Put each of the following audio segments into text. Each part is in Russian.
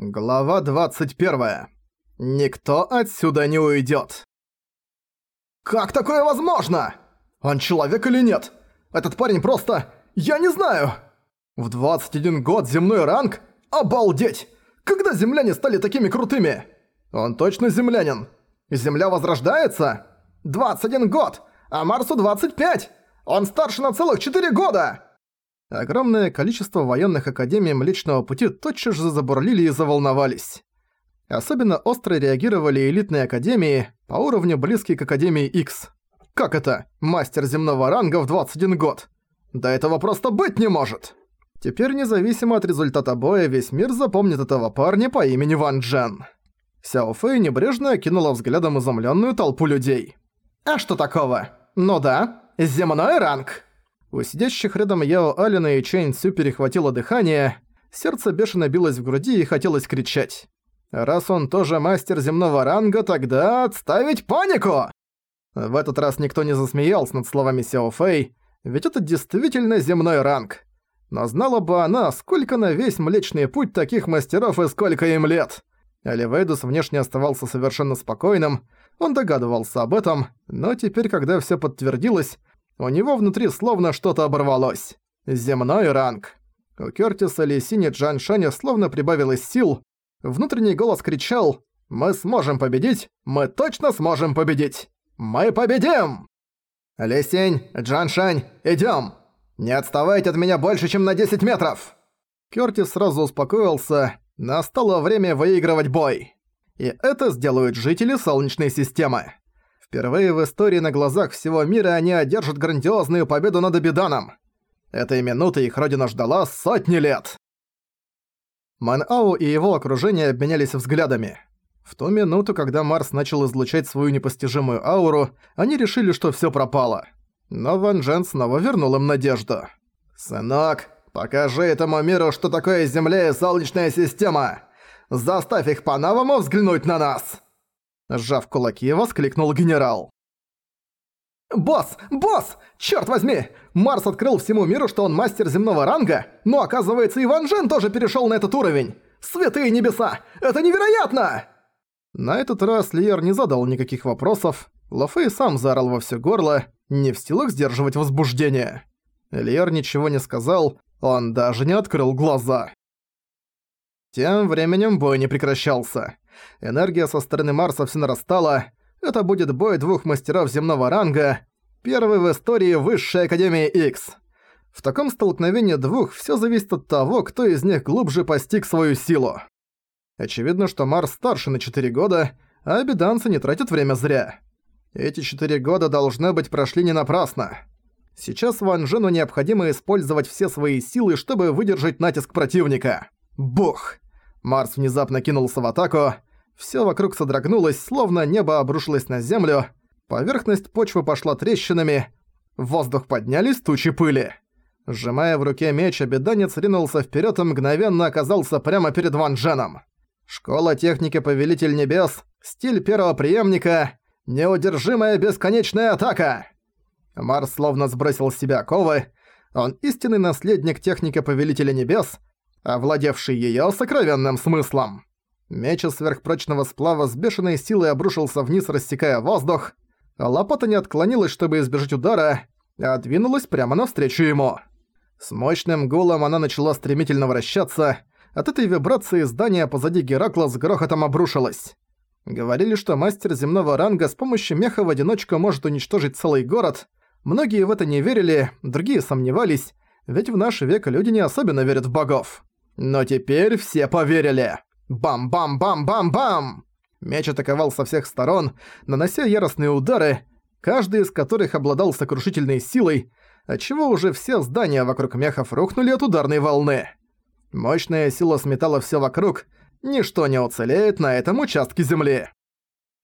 Глава 21. Никто отсюда не уйдет. Как такое возможно? Он человек или нет? Этот парень просто... Я не знаю. В 21 год земной ранг? Обалдеть! Когда земляне стали такими крутыми? Он точно землянин. Земля возрождается? 21 год, а Марсу 25. Он старше на целых 4 года. Огромное количество военных академий Млечного Пути тотчас же забурлили и заволновались. Особенно остро реагировали элитные академии по уровню близкие к Академии X. Как это? Мастер земного ранга в 21 год? Да этого просто быть не может! Теперь независимо от результата боя весь мир запомнит этого парня по имени Ван Джен. Сяо Фэй небрежно окинула взглядом изумленную толпу людей. «А что такого? Ну да, земной ранг!» У сидящих рядом Яо Алина и Чэнь Цю перехватило дыхание, сердце бешено билось в груди и хотелось кричать. Раз он тоже мастер земного ранга, тогда отставить панику! В этот раз никто не засмеялся над словами Сяо Фэй, ведь это действительно земной ранг. Но знала бы она, сколько на весь Млечный Путь таких мастеров и сколько им лет. Оливейдус внешне оставался совершенно спокойным, он догадывался об этом, но теперь, когда всё подтвердилось, у него внутри словно что-то оборвалось. Земной ранг. У Кёртиса Лисини Джаншаня словно прибавилось сил. Внутренний голос кричал «Мы сможем победить! Мы точно сможем победить! Мы победим!» «Лисинь, Джаншань, идём! Не отставайте от меня больше, чем на 10 метров!» Кёртис сразу успокоился, настало время выигрывать бой. И это сделают жители Солнечной системы. Впервые в истории на глазах всего мира они одержат грандиозную победу над Абиданом. Этой минуты их родина ждала сотни лет. Ман Ау и его окружение обменялись взглядами. В ту минуту, когда Марс начал излучать свою непостижимую ауру, они решили, что всё пропало. Но Ван Джен снова вернул им надежду. «Сынок, покажи этому миру, что такое Земля и Солнечная система! Заставь их по-новому взглянуть на нас!» Сжав кулаки, воскликнул генерал. «Босс! Босс! Чёрт возьми! Марс открыл всему миру, что он мастер земного ранга, но оказывается Иван Жен тоже перешёл на этот уровень! Святые небеса! Это невероятно!» На этот раз Лиер не задал никаких вопросов, Лафей сам заорал во всё горло, не в силах сдерживать возбуждение. Лиер ничего не сказал, он даже не открыл глаза. Тем временем бой не прекращался. Энергия со стороны Марса все нарастала. Это будет бой двух мастеров земного ранга. Первый в истории Высшей Академии X. В таком столкновении двух все зависит от того, кто из них глубже постиг свою силу. Очевидно, что Марс старше на 4 года, а обиданцы не тратят время зря. Эти 4 года, должны быть, прошли не напрасно. Сейчас Ван Джену необходимо использовать все свои силы, чтобы выдержать натиск противника. Бух! Марс внезапно кинулся в атаку. Всё вокруг содрогнулось, словно небо обрушилось на землю. Поверхность почвы пошла трещинами. В воздух поднялись тучи пыли. Сжимая в руке меч, обеданец ринулся вперед и мгновенно оказался прямо перед Ван Дженом. Школа техники Повелитель Небес, стиль первого преемника, неудержимая бесконечная атака. Марс словно сбросил с себя оковы. Он истинный наследник техники Повелителя Небес, овладевший её сокровенным смыслом. Меч из сверхпрочного сплава с бешеной силой обрушился вниз, рассекая воздух. Лопата не отклонилась, чтобы избежать удара, а двинулась прямо навстречу ему. С мощным гулом она начала стремительно вращаться. От этой вибрации здание позади Геракла с грохотом обрушилось. Говорили, что мастер земного ранга с помощью меха в одиночку может уничтожить целый город. Многие в это не верили, другие сомневались, ведь в наш век люди не особенно верят в богов. Но теперь все поверили. Бам-бам-бам-бам-бам! Меч атаковал со всех сторон, нанося яростные удары, каждый из которых обладал сокрушительной силой, отчего уже все здания вокруг мехов рухнули от ударной волны. Мощная сила сметала все вокруг, ничто не уцелеет на этом участке земли.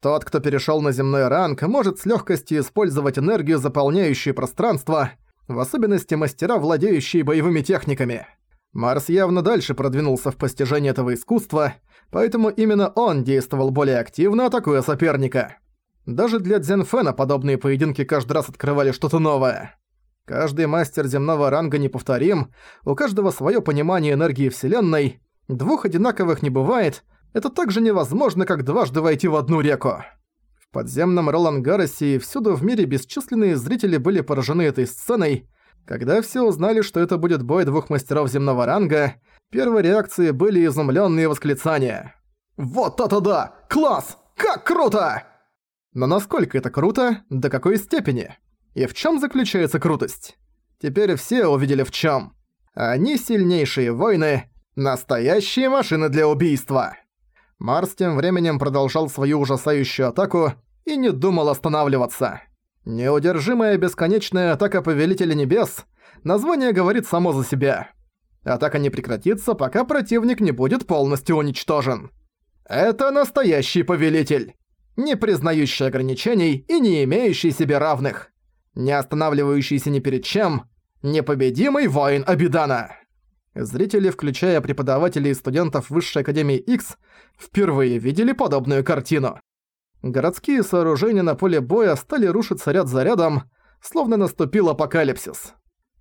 Тот, кто перешел на земной ранг, может с легкостью использовать энергию, заполняющую пространство, в особенности мастера, владеющие боевыми техниками. Марс явно дальше продвинулся в постижении этого искусства, поэтому именно он действовал более активно, атакуя соперника. Даже для Дзенфена подобные поединки каждый раз открывали что-то новое. Каждый мастер земного ранга неповторим, у каждого своё понимание энергии Вселенной, Двух одинаковых не бывает, это так же невозможно, как дважды войти в одну реку. В подземном Ролангаросе и всюду в мире бесчисленные зрители были поражены этой сценой. Когда все узнали, что это будет бой двух мастеров земного ранга, первой реакцией были изумленные восклицания. «Вот это да! Класс! Как круто!» Но насколько это круто, до какой степени? И в чем заключается крутость? Теперь все увидели в чем. Они сильнейшие воины, настоящие машины для убийства. Марс тем временем продолжал свою ужасающую атаку и не думал останавливаться. Неудержимая бесконечная атака Повелителя Небес, название говорит само за себя. Атака не прекратится, пока противник не будет полностью уничтожен. Это настоящий Повелитель, не признающий ограничений и не имеющий себе равных, не останавливающийся ни перед чем, непобедимый воин Абидана. Зрители, включая преподавателей и студентов Высшей Академии X, впервые видели подобную картину. Городские сооружения на поле боя стали рушиться ряд за рядом, словно наступил апокалипсис.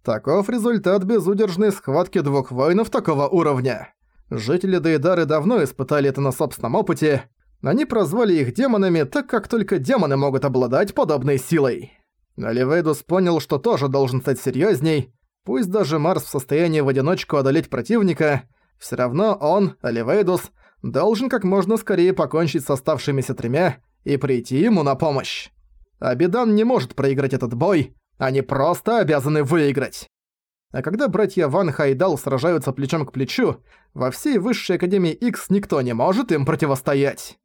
Таков результат безудержной схватки двух воинов такого уровня. Жители Дейдары давно испытали это на собственном опыте. Они прозвали их демонами, так как только демоны могут обладать подобной силой. Оливейдус понял, что тоже должен стать серьезней, Пусть даже Марс в состоянии в одиночку одолеть противника, все равно он, Оливейдус, должен как можно скорее покончить с оставшимися тремя и прийти ему на помощь. Абидан не может проиграть этот бой, они просто обязаны выиграть. А когда братья Ван Хайдал сражаются плечом к плечу, во всей Высшей Академии X никто не может им противостоять.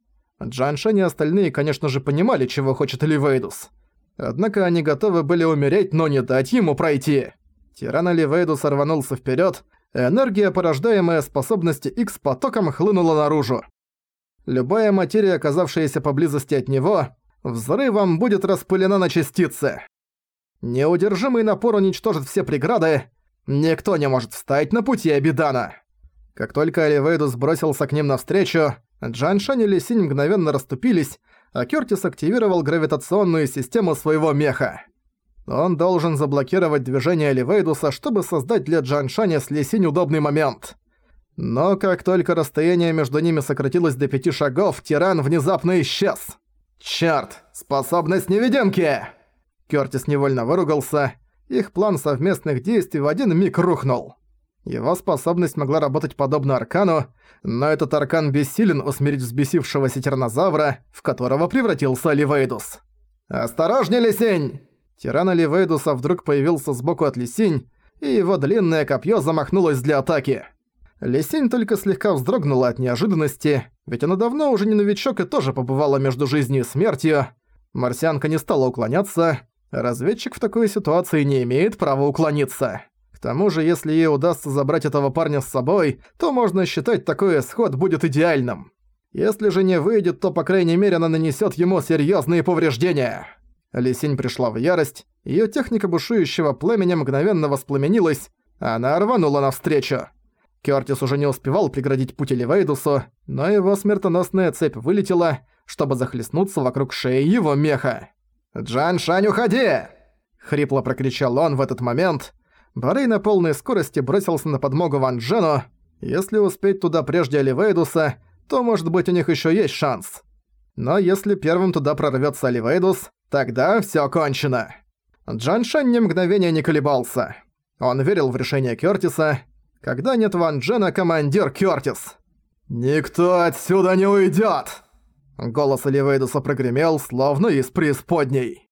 Джан Шен и остальные, конечно же, понимали, чего хочет Оливейдус. Однако они готовы были умереть, но не дать ему пройти. Тиран Оливейду сорванулся вперед, энергия, порождаемая способности X потоком хлынула наружу. Любая материя, оказавшаяся поблизости от него, взрывом будет распылена на частицы. Неудержимый напор уничтожит все преграды, никто не может встать на пути Абидана. Как только Оливейду сбросился к ним навстречу, Джан Шань и Лисинь мгновенно расступились, а Кёртис активировал гравитационную систему своего меха. Он должен заблокировать движение Ливейдуса, чтобы создать для Джаншаня с Лисинь удобный момент. Но как только расстояние между ними сократилось до пяти шагов, тиран внезапно исчез. «Чёрт! Способность невидимки!» Кёртис невольно выругался. Их план совместных действий в один миг рухнул. Его способность могла работать подобно аркану, но этот аркан бессилен усмирить взбесившегося тиранозавра, в которого превратился Ливейдус. «Осторожней, Лисень!» Тиран Оливейдуса вдруг появился сбоку от Лисинь, и его длинное копье замахнулось для атаки. Лисинь только слегка вздрогнула от неожиданности, ведь она давно уже не новичок и тоже побывала между жизнью и смертью. Марсианка не стала уклоняться, разведчик в такой ситуации не имеет права уклониться. К тому же, если ей удастся забрать этого парня с собой, то можно считать, такой исход будет идеальным. Если же не выйдет, то, по крайней мере, она нанесет ему серьезные повреждения. Лисинь пришла в ярость, её техника бушующего племени мгновенно воспламенилась, а она рванула навстречу. Кёртис уже не успевал преградить путь Эливейдусу, но его смертоносная цепь вылетела, чтобы захлестнуться вокруг шеи его меха. «Джан Шань, уходи!» — хрипло прокричал он в этот момент. Барей на полной скорости бросился на подмогу Ван Джену. Если успеть туда прежде Оливейдуса, то, может быть, у них ещё есть шанс. Но если первым туда прорвётся Оливейдус, Тогда всё кончено. Джан Шань ни мгновения не колебался. Он верил в решение Кёртиса. Когда нет Ван Джена, командир Кёртис. «Никто отсюда не уйдёт!» Голос Оливейдуса прогремел, словно из преисподней.